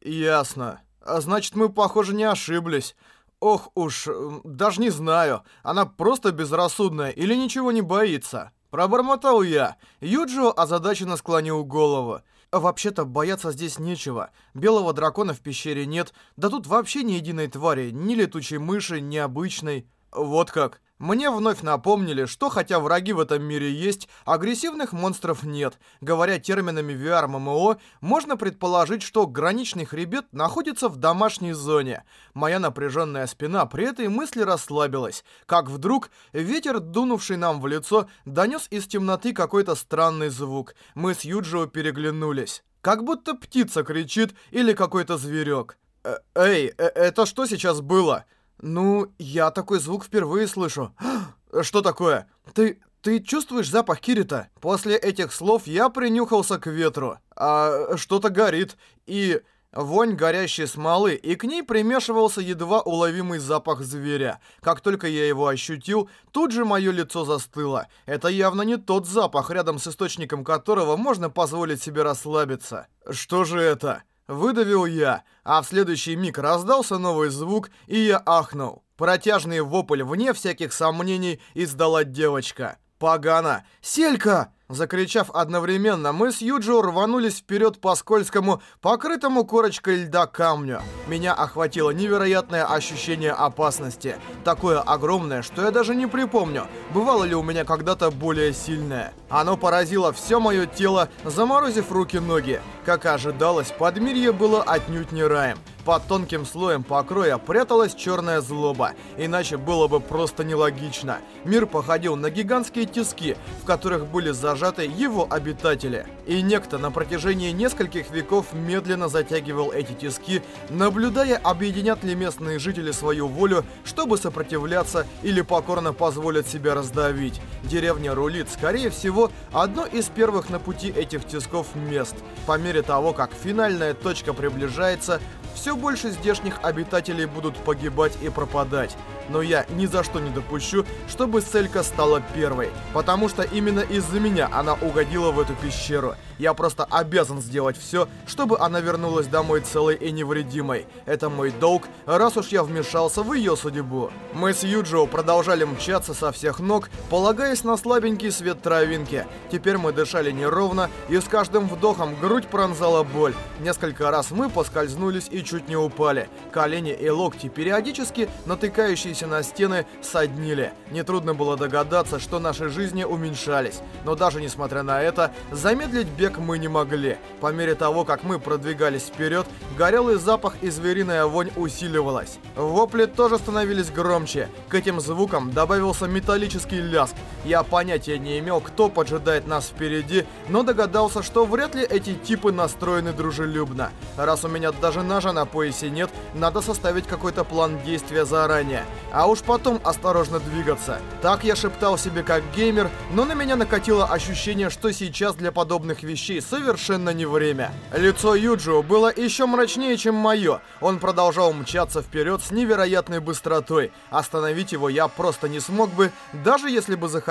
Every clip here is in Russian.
Ясно. А значит, мы, похоже, не ошиблись. Ох уж, даже не знаю, она просто безрассудная или ничего не боится. Пробормотал я. Юджио озадаченно склонил голову. Вообще-то бояться здесь нечего. Белого дракона в пещере нет, да тут вообще ни единой твари, ни летучей мыши, ни обычной. Вот как. Мне вновь напомнили, что хотя враги в этом мире есть, агрессивных монстров нет. Говоря терминами VR-MMO, можно предположить, что граничный хребет находится в домашней зоне. Моя напряженная спина при этой мысли расслабилась. Как вдруг ветер, дунувший нам в лицо, донес из темноты какой-то странный звук. Мы с Юджио переглянулись. Как будто птица кричит или какой-то зверек. Э «Эй, э это что сейчас было?» «Ну, я такой звук впервые слышу. Что такое? Ты... ты чувствуешь запах Кирита?» После этих слов я принюхался к ветру. А что-то горит. И... Вонь горящей смолы, и к ней примешивался едва уловимый запах зверя. Как только я его ощутил, тут же мое лицо застыло. Это явно не тот запах, рядом с источником которого можно позволить себе расслабиться. Что же это? Выдавил я, а в следующий миг раздался новый звук, и я ахнул. Протяжный вопль, вне всяких сомнений, издала девочка. «Погано! Селька!» Закричав одновременно, мы с Юджио рванулись вперед по скользкому, покрытому корочкой льда камню. Меня охватило невероятное ощущение опасности. Такое огромное, что я даже не припомню, бывало ли у меня когда-то более сильное. Оно поразило все мое тело, заморозив руки-ноги. Как и ожидалось, подмирье было отнюдь не раем. Под тонким слоем покроя пряталась черная злоба, иначе было бы просто нелогично. Мир походил на гигантские тиски, в которых были зажаты его обитатели. И некто на протяжении нескольких веков медленно затягивал эти тиски, наблюдая, объединят ли местные жители свою волю, чтобы сопротивляться или покорно позволят себя раздавить. Деревня Рулит, скорее всего, одно из первых на пути этих тисков мест. По мере того, как финальная точка приближается, все больше здешних обитателей будут погибать и пропадать. Но я ни за что не допущу, чтобы Селька стала первой, потому что именно из-за меня она угодила в эту пещеру. Я просто обязан сделать все, чтобы она вернулась домой целой и невредимой. Это мой долг, раз уж я вмешался в ее судьбу. Мы с Юджио продолжали мчаться со всех ног, полагаясь на слабенький свет травинки. Теперь мы дышали неровно, и с каждым вдохом грудь пронзала боль. Несколько раз мы поскользнулись и чуть не упали. Колени и локти, периодически натыкающиеся на стены, соднили. Нетрудно было догадаться, что наши жизни уменьшались. Но даже несмотря на это, замедлить бег мы не могли. По мере того, как мы продвигались вперед, горелый запах и звериная вонь усиливалась. Вопли тоже становились громче. К этим звукам добавился металлический ляск. Я понятия не имел, кто поджидает нас впереди, но догадался, что вряд ли эти типы настроены дружелюбно. Раз у меня даже ножа на поясе нет, надо составить какой-то план действия заранее. А уж потом осторожно двигаться. Так я шептал себе как геймер, но на меня накатило ощущение, что сейчас для подобных вещей совершенно не время. Лицо Юджио было еще мрачнее, чем мое. Он продолжал мчаться вперед с невероятной быстротой. Остановить его я просто не смог бы, даже если бы захотел.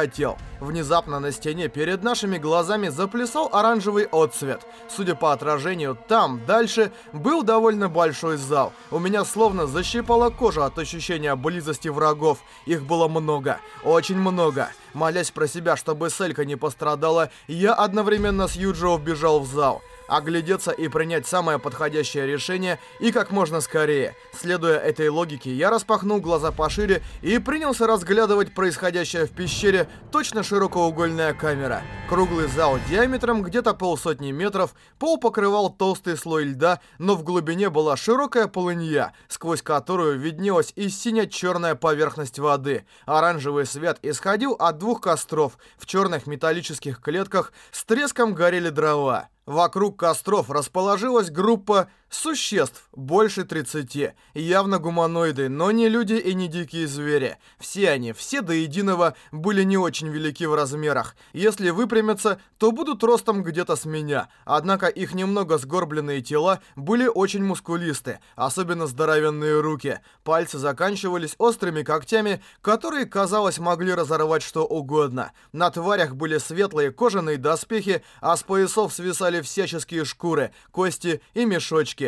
Внезапно на стене перед нашими глазами заплясал оранжевый отцвет. Судя по отражению, там, дальше, был довольно большой зал. У меня словно защипала кожа от ощущения близости врагов. Их было много, очень много. Молясь про себя, чтобы Селька не пострадала, я одновременно с Юджио вбежал в зал оглядеться и принять самое подходящее решение и как можно скорее. Следуя этой логике, я распахнул глаза пошире и принялся разглядывать происходящее в пещере точно широкоугольная камера. Круглый зал диаметром где-то полсотни метров, пол покрывал толстый слой льда, но в глубине была широкая полынья, сквозь которую виднелась и синя-черная поверхность воды. Оранжевый свет исходил от двух костров, в черных металлических клетках с треском горели дрова. Вокруг костров расположилась группа Существ больше 30, явно гуманоиды, но не люди и не дикие звери. Все они, все до единого, были не очень велики в размерах. Если выпрямятся, то будут ростом где-то с меня. Однако их немного сгорбленные тела были очень мускулисты, особенно здоровенные руки. Пальцы заканчивались острыми когтями, которые, казалось, могли разорвать что угодно. На тварях были светлые кожаные доспехи, а с поясов свисали всяческие шкуры, кости и мешочки.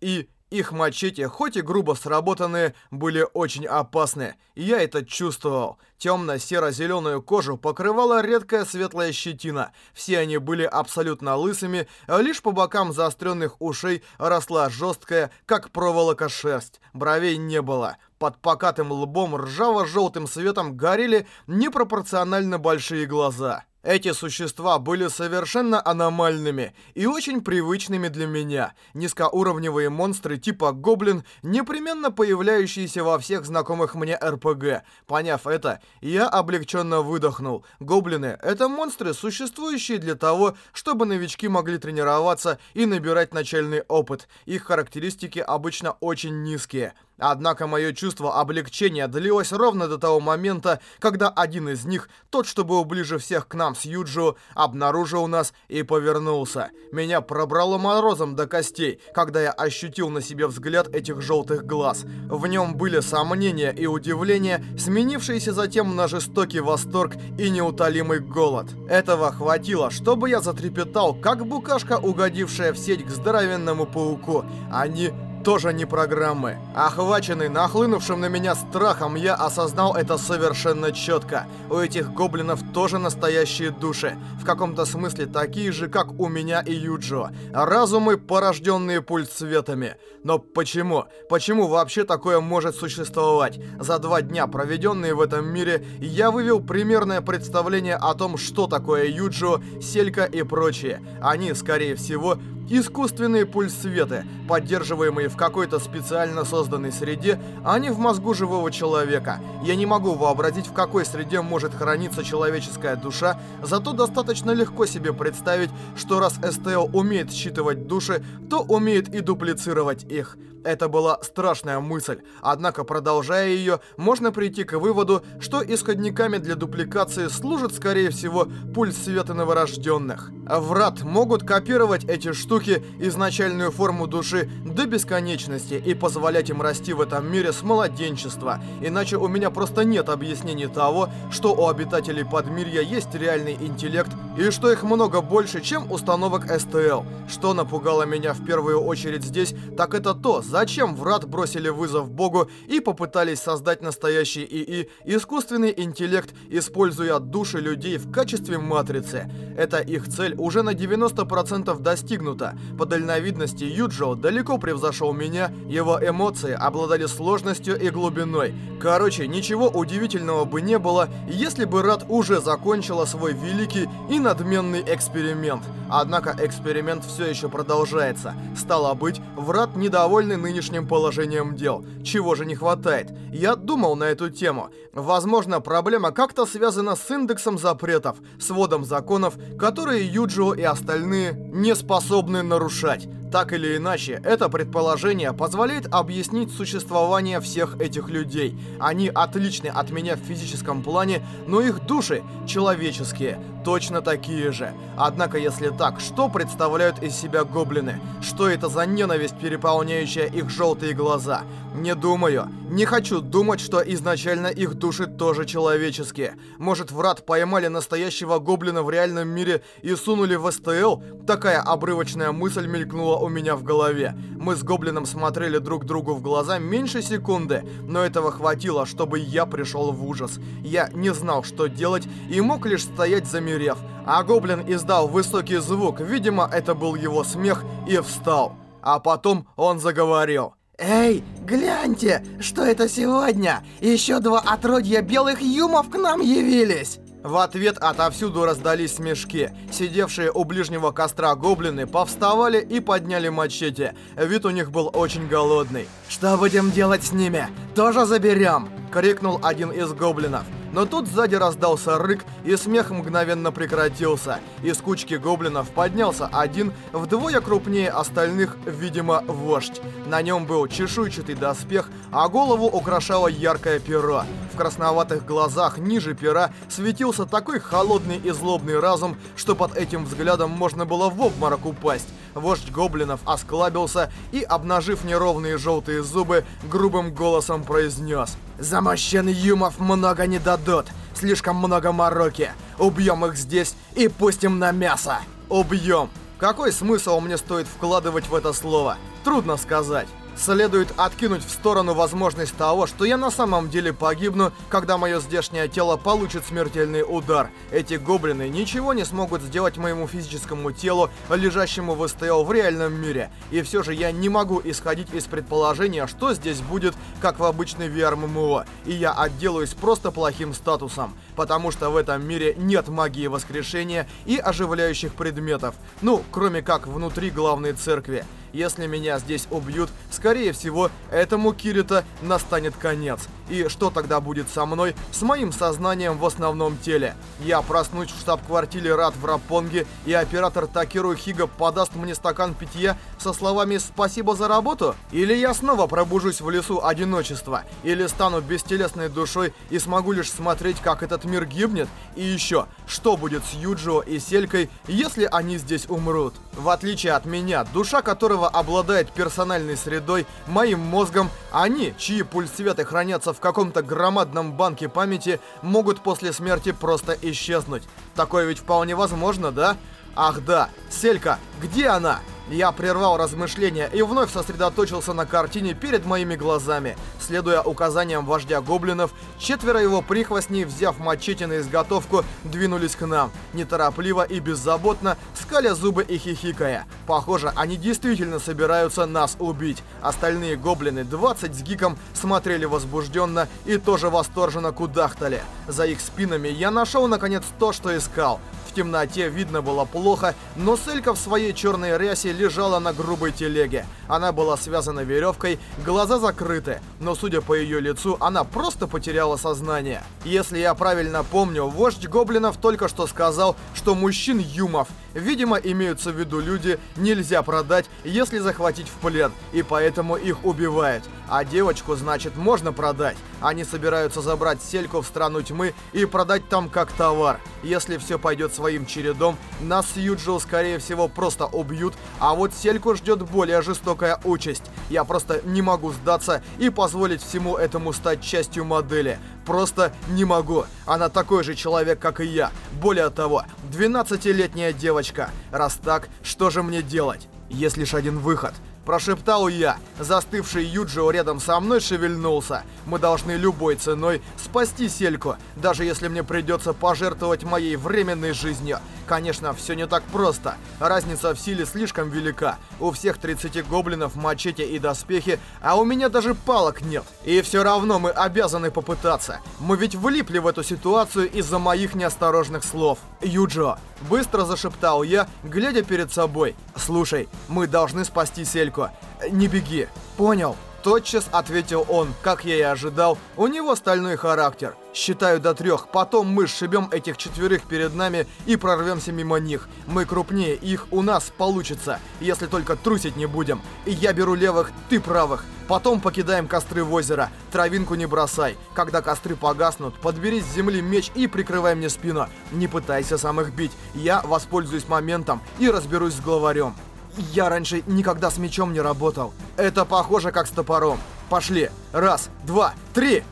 И их мачете, хоть и грубо сработанные, были очень опасны. И я это чувствовал. Темно-серо-зеленую кожу покрывала редкая светлая щетина. Все они были абсолютно лысыми, а лишь по бокам заостренных ушей росла жесткая, как проволока шерсть. Бровей не было. Под покатым лбом ржаво-желтым светом горели непропорционально большие глаза. Эти существа были совершенно аномальными и очень привычными для меня. Низкоуровневые монстры типа гоблин, непременно появляющиеся во всех знакомых мне РПГ. Поняв это, я облегченно выдохнул. Гоблины — это монстры, существующие для того, чтобы новички могли тренироваться и набирать начальный опыт. Их характеристики обычно очень низкие. Однако мое чувство облегчения длилось ровно до того момента, когда один из них, тот, что был ближе всех к нам с Юджио, обнаружил нас и повернулся. Меня пробрало морозом до костей, когда я ощутил на себе взгляд этих желтых глаз. В нем были сомнения и удивление, сменившиеся затем на жестокий восторг и неутолимый голод. Этого хватило, чтобы я затрепетал, как букашка, угодившая в сеть к здоровенному пауку. Они тоже не программы. Охваченный нахлынувшим на меня страхом, я осознал это совершенно четко. У этих гоблинов тоже настоящие души. В каком-то смысле такие же, как у меня и Юджо. Разумы, порожденные пульсцветами. Но почему? Почему вообще такое может существовать? За два дня, проведенные в этом мире, я вывел примерное представление о том, что такое Юджо, Селька и прочие. Они, скорее всего, Искусственные пульс-светы, поддерживаемые в какой-то специально созданной среде, а не в мозгу живого человека. Я не могу вообразить, в какой среде может храниться человеческая душа, зато достаточно легко себе представить, что раз СТО умеет считывать души, то умеет и дуплицировать их. Это была страшная мысль, однако, продолжая ее, можно прийти к выводу, что исходниками для дупликации служат, скорее всего, пульс света новорожденных. Врат могут копировать эти штуки, изначальную форму души, до бесконечности и позволять им расти в этом мире с младенчества, иначе у меня просто нет объяснений того, что у обитателей Подмирья есть реальный интеллект и что их много больше, чем установок СТЛ. Что напугало меня в первую очередь здесь, так это то, Зачем врат бросили вызов богу и попытались создать настоящий ИИ, искусственный интеллект, используя души людей в качестве матрицы? Эта их цель уже на 90% достигнута. По дальновидности Юджо далеко превзошел меня, его эмоции обладали сложностью и глубиной. Короче, ничего удивительного бы не было, если бы Рад уже закончила свой великий и надменный эксперимент. Однако эксперимент все еще продолжается. Стало быть, Врат недовольный нынешним положением дел. Чего же не хватает? Я думал на эту тему. Возможно, проблема как-то связана с индексом запретов, сводом законов, которые Юджио и остальные не способны нарушать. Так или иначе, это предположение позволяет объяснить существование всех этих людей. Они отличны от меня в физическом плане, но их души человеческие, точно такие же. Однако, если так, что представляют из себя гоблины? Что это за ненависть, переполняющая их желтые глаза? Не думаю. Не хочу думать, что изначально их души тоже человеческие. Может, врат поймали настоящего гоблина в реальном мире и сунули в СТЛ? Такая обрывочная мысль мелькнула у меня в голове. Мы с гоблином смотрели друг другу в глаза меньше секунды, но этого хватило, чтобы я пришел в ужас. Я не знал, что делать, и мог лишь стоять замерев. А гоблин издал высокий звук, видимо, это был его смех, и встал. А потом он заговорил. «Эй, гляньте, что это сегодня? Еще два отродья белых юмов к нам явились!» В ответ отовсюду раздались смешки. Сидевшие у ближнего костра гоблины повставали и подняли мачете. Вид у них был очень голодный. «Что будем делать с ними? Тоже заберем!» — крикнул один из гоблинов. Но тут сзади раздался рык, и смех мгновенно прекратился. Из кучки гоблинов поднялся один, вдвое крупнее остальных, видимо, вождь. На нем был чешуйчатый доспех, а голову украшало яркое перо. В красноватых глазах ниже пера светился такой холодный и злобный разум, что под этим взглядом можно было в обморок упасть. Вождь гоблинов осклабился и, обнажив неровные желтые зубы, грубым голосом произнес «За мужчин юмов много не дадут, слишком много мороки. Убьем их здесь и пустим на мясо». «Убьем!» Какой смысл мне стоит вкладывать в это слово? Трудно сказать. Следует откинуть в сторону возможность того, что я на самом деле погибну, когда мое здешнее тело получит смертельный удар. Эти гоблины ничего не смогут сделать моему физическому телу, лежащему в СТЛ в реальном мире. И все же я не могу исходить из предположения, что здесь будет, как в обычной VR-MMO, и я отделаюсь просто плохим статусом, потому что в этом мире нет магии воскрешения и оживляющих предметов, ну, кроме как внутри главной церкви. Если меня здесь убьют, скорее всего, этому Кирита настанет конец. И что тогда будет со мной, с моим сознанием в основном теле? Я проснусь в штаб-квартире Рад в Рапонге, и оператор Такиру Хига подаст мне стакан питья со словами «Спасибо за работу»? Или я снова пробужусь в лесу одиночества? Или стану бестелесной душой и смогу лишь смотреть, как этот мир гибнет? И еще, что будет с Юджио и Селькой, если они здесь умрут? В отличие от меня, душа которого обладает персональной средой, моим мозгом, они, чьи пульсцветы хранятся в в каком-то громадном банке памяти могут после смерти просто исчезнуть. Такое ведь вполне возможно, да? Ах да, Селька, где она? Я прервал размышления и вновь сосредоточился на картине перед моими глазами. Следуя указаниям вождя гоблинов, четверо его прихвостней, взяв мачете на изготовку, двинулись к нам, неторопливо и беззаботно, скаля зубы и хихикая. Похоже, они действительно собираются нас убить. Остальные гоблины, 20 с гиком, смотрели возбужденно и тоже восторженно кудахтали. За их спинами я нашел наконец то, что искал. В темноте видно было плохо, но Селька в своей черной рясе лежала на грубой телеге. Она была связана веревкой, глаза закрыты, но судя по ее лицу, она просто потеряла сознание. Если я правильно помню, вождь гоблинов только что сказал, что мужчин юмов, видимо, имеются в виду люди, нельзя продать, если захватить в плен, и поэтому их убивают. А девочку, значит, можно продать. Они собираются забрать Сельку в страну тьмы и продать там как товар. Если все пойдет своим чередом, нас с Юджио, скорее всего, просто убьют, а вот Сельку ждет более жестокая участь. Я просто не могу сдаться и позволить всему этому стать частью модели. Просто не могу. Она такой же человек, как и я. Более того, 12-летняя девочка. Раз так, что же мне делать? Есть лишь один выход — Прошептал я. Застывший Юджио рядом со мной шевельнулся. Мы должны любой ценой спасти Сельку, даже если мне придется пожертвовать моей временной жизнью. Конечно, все не так просто. Разница в силе слишком велика. У всех 30 гоблинов мачете и доспехи, а у меня даже палок нет. И все равно мы обязаны попытаться. Мы ведь влипли в эту ситуацию из-за моих неосторожных слов. Юджио, быстро зашептал я, глядя перед собой. Слушай, мы должны спасти Сельку не беги. Понял. Тотчас ответил он, как я и ожидал, у него стальной характер. Считаю до трех, потом мы сшибем этих четверых перед нами и прорвемся мимо них. Мы крупнее их, у нас получится, если только трусить не будем. И я беру левых, ты правых. Потом покидаем костры в озеро. Травинку не бросай. Когда костры погаснут, подбери с земли меч и прикрывай мне спину. Не пытайся сам их бить. Я воспользуюсь моментом и разберусь с главарем. Я раньше никогда с мечом не работал. Это похоже как с топором. Пошли. Раз, два, три.